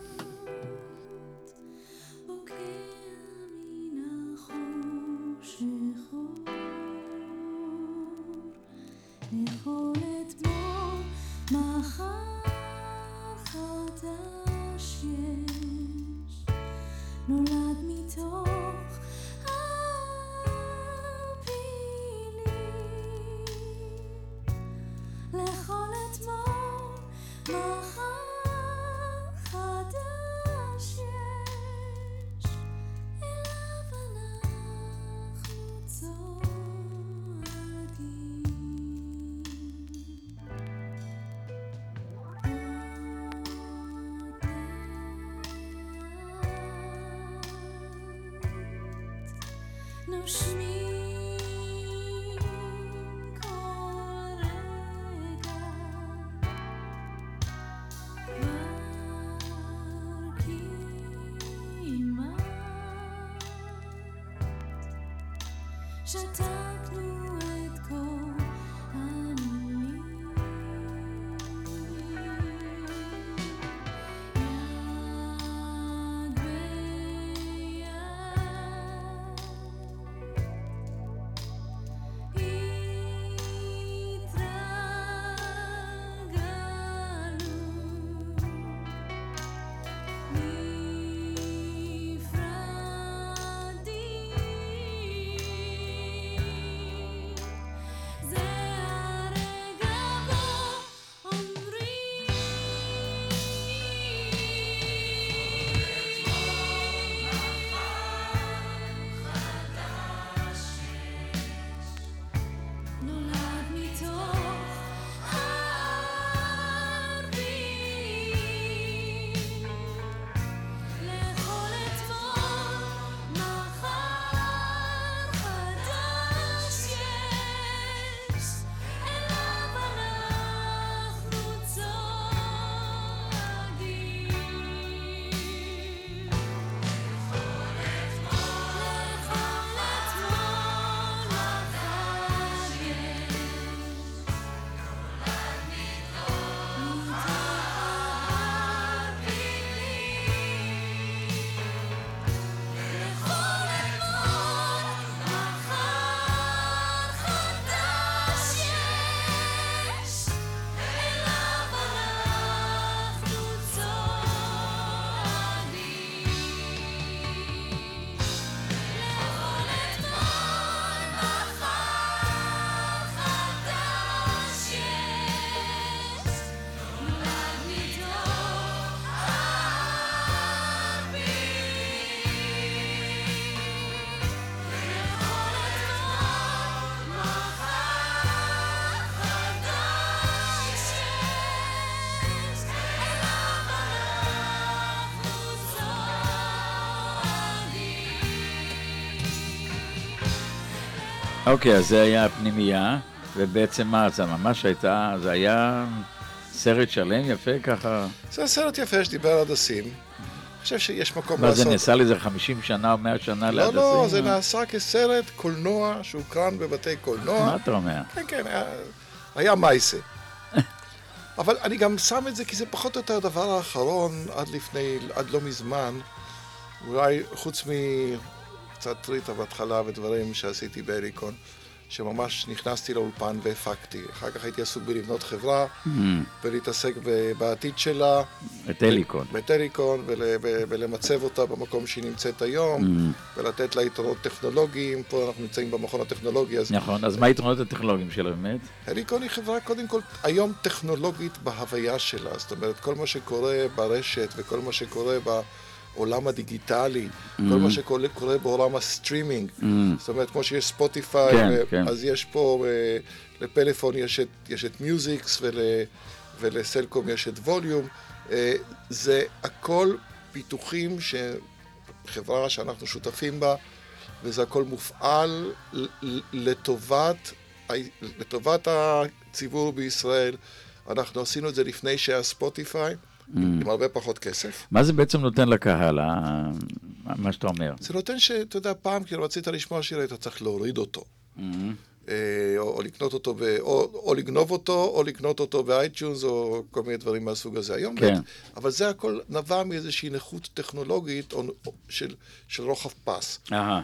שתקנו את כל אוקיי, אז זה היה הפנימייה, ובעצם מה זה ממש הייתה, זה היה סרט שלם יפה ככה. זה סרט יפה שדיבר על הדסים. אני חושב שיש מקום מה, לעשות... זה נעשה לזה 50 שנה או 100 שנה לא, להדסים? לא, זה נעשה כסרט קולנוע שהוקרן בבתי קולנוע. מה אתה אומר? כן, כן, היה, היה מייסה. אבל אני גם שם את זה כי זה פחות או יותר הדבר האחרון עד לפני, עד לא מזמן. אולי חוץ מקצת טריטה בהתחלה ודברים שעשיתי בהריקון, שממש נכנסתי לאולפן והפקתי. אחר כך הייתי עסוק בלבנות חברה ולהתעסק ב- בעתיד שלה. את אליקון. בטליקון ול, ולמצב אותה במקום שהיא נמצאת היום, ולתת לה יתרונות טכנולוגיים. פה אנחנו נמצאים במכון הטכנולוגי, אז נכון, אז מה היתרונות הטכנולוגיים שלה באמת? הליקון היא חברה קודם כל היום טכנולוגית בהוויה שלה, זאת אומרת כל מה שקורה ברשת וכל מה שקורה בעולם הדיגיטלי, כל מה שקורה קורה בעולם הסטרימינג, זאת אומרת כמו שיש Spotify, כן, ו- כן. אז יש פה, אה, לפלאפון יש את, יש את Musix ול, ולסלקום יש את Volume, אה, זה הכל פיתוחים שחברה שאנחנו שותפים בה, וזה הכל מופעל לטובת, לטובת הציבור בישראל. אנחנו עשינו את זה לפני שהיה Spotify, עם הרבה פחות כסף. מה זה בעצם נותן לקהל, מה שאתה אומר. זה נותן שאתה יודע, פעם כאילו רצית לשמוע שיר, היית צריך להוריד אותו. אה, או, לקנות אותו, או, לגנוב אותו, או לקנות אותו ב iTunes, או כל מיני דברים מהסוג הזה. היום, כן. אבל זה הכל נבע מאיזושהי נכות טכנולוגית של, רוחב פס.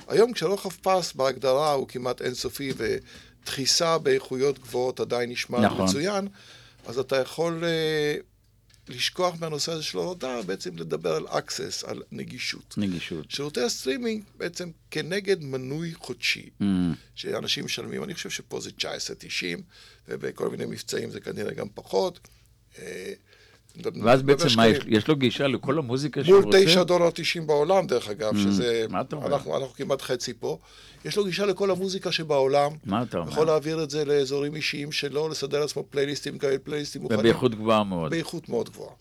היום כשרוחב פס בהגדרה הוא כמעט אינסופי, ודחיסה באיכויות גבוהות עדיין נשמע נכון. מצוין, אז אתה יכול אה, לשכוח מהנושא הזה של הורדה, בעצם לדבר על access, על נגישות. נגישות. שירותי הסטרימינג בעצם כנגד מנוי חודשי, Mm. שאנשים משלמים, אני חושב שפה זה 19.90, ובכל מיני מבצעים זה כנראה גם פחות. ואז נדבר בעצם מה, יש-. יש לו גישה לכל המוזיקה שהוא רוצה? 9 דולר 90 בעולם, דרך אגב, שזה... Mm. מה אתה אומר? אנחנו, אנחנו כמעט חצי פה. יש לו גישה לכל המוזיקה שבעולם. מה אתה אומר? יכול להעביר את זה לאזורים אישיים שלו, לסדר לעצמו פלייליסטים כאלה, פלייליסטים מוכנים. ובאיכות גבוהה מאוד. באיכות מאוד גבוהה.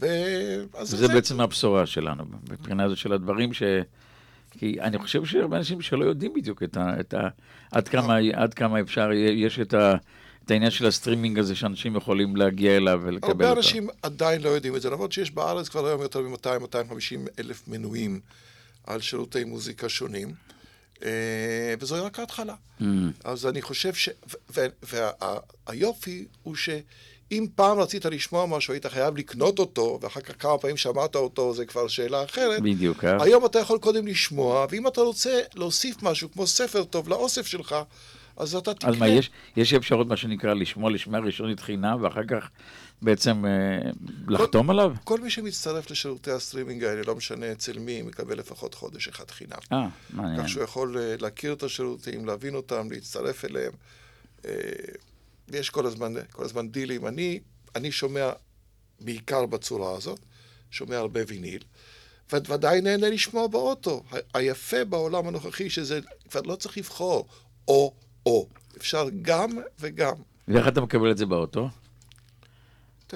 ו... וזה בעצם הבשורה שלנו, מבחינה הזו של הדברים ש... כי אני חושב שהרבה אנשים שלא יודעים בדיוק את ה... את ה... עד, כמה, עד כמה אפשר, יש את, ה... את העניין של הסטרימינג הזה שאנשים יכולים להגיע אליו ולקבל אותו. הרבה אנשים עדיין לא יודעים את זה, למרות שיש בארץ כבר היום יותר מ-200-250 אלף מנויים על שירותי מוזיקה שונים, אה, וזו רק ההתחלה. Mm. אז אני חושב ש... והיופי הוא שאם פעם רצית לשמוע משהו, היית חייב לקנות אותו, ואחר כך כמה פעמים שמעת אותו, זה כבר שאלה אחרת. בדיוק, אה? היום אתה יכול קודם לשמוע, ואם אתה רוצה להוסיף משהו כמו ספר טוב לאוסף שלך, אז אתה תקנה. אז מה, יש, יש אפשרות, מה שנקרא, לשמוע לשמיעה ראשונית חינם, ואחר כך בעצם אה, לחתום עליו? כל מי שמצטרף לשירותי הסטרימינג האלה, לא משנה אצל מי, מקבל לפחות חודש אחד חינם. אה, מעניין. כך שהוא יכול אה, להכיר את השירותים, להבין אותם, להצטרף אליהם. אה, ויש כל הזמן, כל הזמן דילים. אני, אני שומע בעיקר בצורה הזאת, שומע הרבה ויניל, וודאי נהנה לשמוע באוטו. היפה בעולם הנוכחי, שזה כבר לא צריך לבחור או-או. אפשר גם וגם. ואיך אתה מקבל את זה באוטו?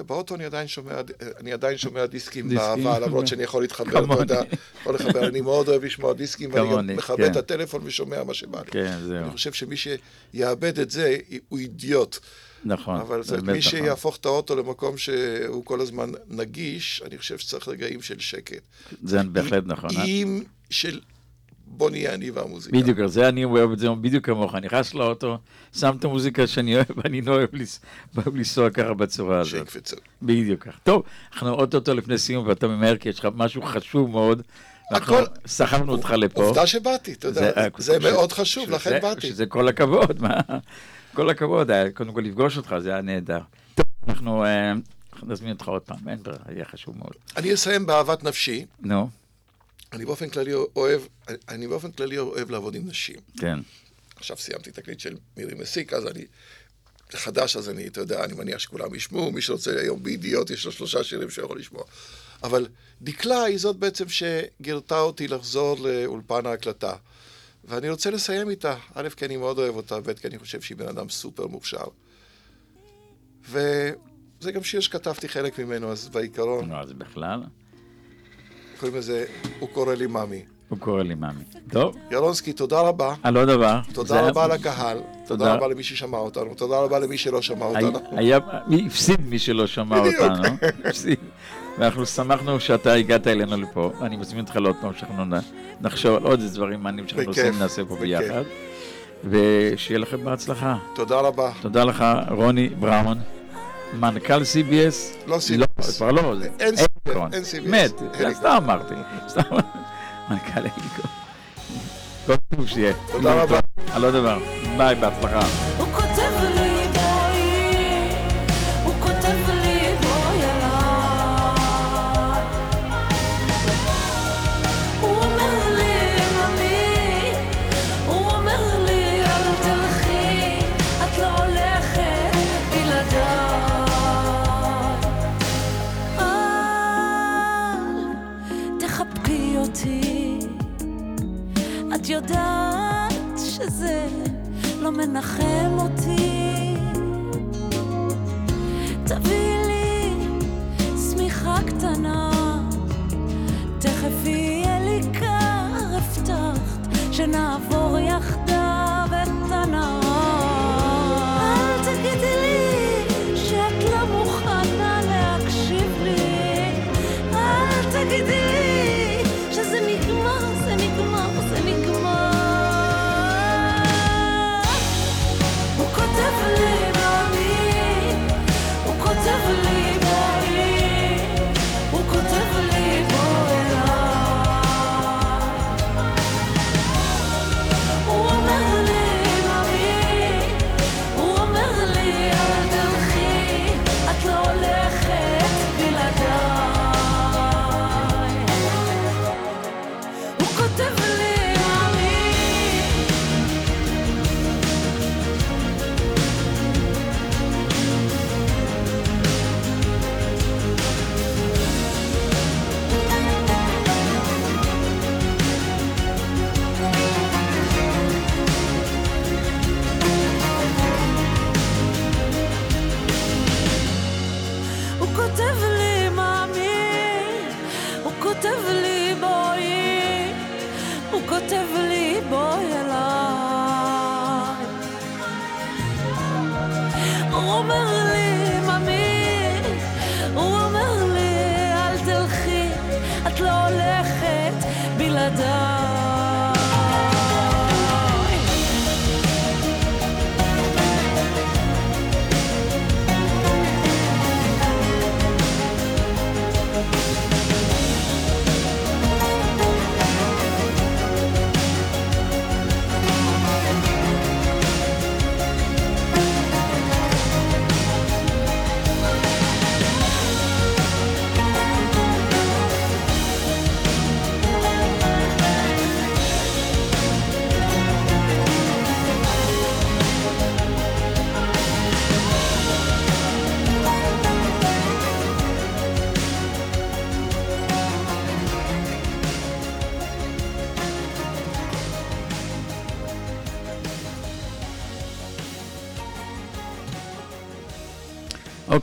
באוטו אני עדיין שומע, אני עדיין שומע דיסקים? באהבה, למרות שאני יכול להתחבר, אתה. יודע, יכול לחבר, אני מאוד אוהב לשמוע דיסקים, ואני גם מכבד כן. את הטלפון ושומע מה שבא לי. כן, זהו. אני חושב שמי שיאבד את זה, הוא אידיוט. נכון. אבל זה מי נכון. שיהפוך את האוטו למקום שהוא כל הזמן נגיש, אני חושב שצריך רגעים של שקט. זה בהחלט נכון. אה? איים של בוא נהיה אני והמוזיקה. בדיוק, זה אני אוהב את זה בדיוק כמוך, נכנס לאוטו, שם את המוזיקה שאני אוהב, ואני לא אוהב לנסוע ככה בצורה הזאת. שיקפצו. בדיוק כך. טוב, אנחנו אוטוטו לפני סיום, ואתה ממהר, כי יש לך משהו חשוב מאוד. אנחנו הכל- סחבנו אותך לפה. עובדה שבאתי, אתה יודע, אה, זה מאוד חשוב, לכן באתי. שזה כל הכבוד, מה? כל הכבוד, היה קודם כל לפגוש אותך, זה היה נהדר. טוב, אנחנו אה, נזמין אותך עוד פעם, אין ברירה, יהיה חשוב מאוד. אני אסיים באהבת נפשי. נו, אני באופן כללי אוהב, אני באופן כללי אוהב לעבוד עם נשים. כן. עכשיו סיימתי תקליט של מירי מסיק, אז אני... חדש, אז אני, אתה יודע, אני מניח שכולם ישמעו, מי שרוצה היום בידיעות, יש לו שלושה שירים שהוא יכול לשמוע. אבל דקלה היא זאת בעצם שגירתה אותי לחזור לאולפן ההקלטה. ואני רוצה לסיים איתה, א', כי אני מאוד אוהב אותה, ב', כי אני חושב שהיא בן אדם סופר מוכשר. וזה גם שיר שכתבתי חלק ממנו, אז בעיקרון, לא, אז בכלל, קוראים לזה, הוא קורא לי מאמי. הוא קורא לי מאמי. טוב, ירונסקי, תודה רבה. על עוד דבר. תודה רבה לקהל, תודה. רבה למי ששמע אותנו, תודה רבה למי שלא שמע אותנו. הפסיד מי שלא שמע. אותנו. ואנחנו שמחנו שאתה הגעת אלינו לפה, ואני מזמין אותך לעוד פעם שאנחנו נחשוב על עוד דברים מעניינים שאנחנו עושים, נעשה פה. ביחד. ושיהיה לכם בהצלחה. תודה רבה. תודה לך, רוני בראון, מנכ"ל CBS. לא CBS. לא, כבר לא, זה אין CBS. אין CBS. מת. סתם אמרתי. סתם, מנכ"ל הליקון. כל טוב שיהיה. תודה רבה. על עוד דבר. ביי, בהצלחה. יודעת שזה לא מנחם אותי. תביאי לי שמיכה קטנה, תכף יהיה לי קר, הבטחת שנעבור יחדיו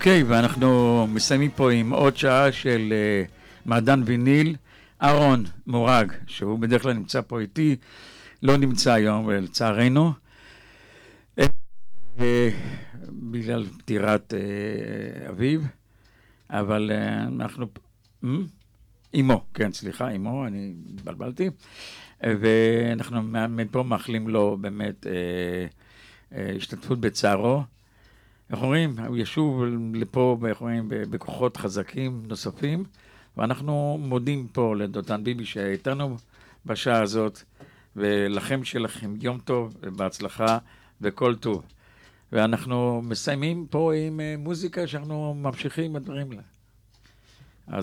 אוקיי, ואנחנו מסיימים פה עם עוד שעה של uh, מעדן ויניל. אהרון מורג, שהוא בדרך כלל נמצא פה איתי, לא נמצא היום, לצערנו. Uh, בגלל פטירת uh, אביו, אבל אנחנו... אמו, כן, סליחה, אמו, אני התבלבלתי. ואנחנו מפה מאחלים לו באמת השתתפות בצערו. איך אומרים, הוא ישוב לפה, איך אומרים, בכוחות חזקים נוספים, ואנחנו מודים פה לדותן ביבי שאיתנו בשעה הזאת, ולכם שלכם יום טוב ובהצלחה וכל טוב. ואנחנו מסיימים פה עם מוזיקה שאנחנו ממשיכים בדברים.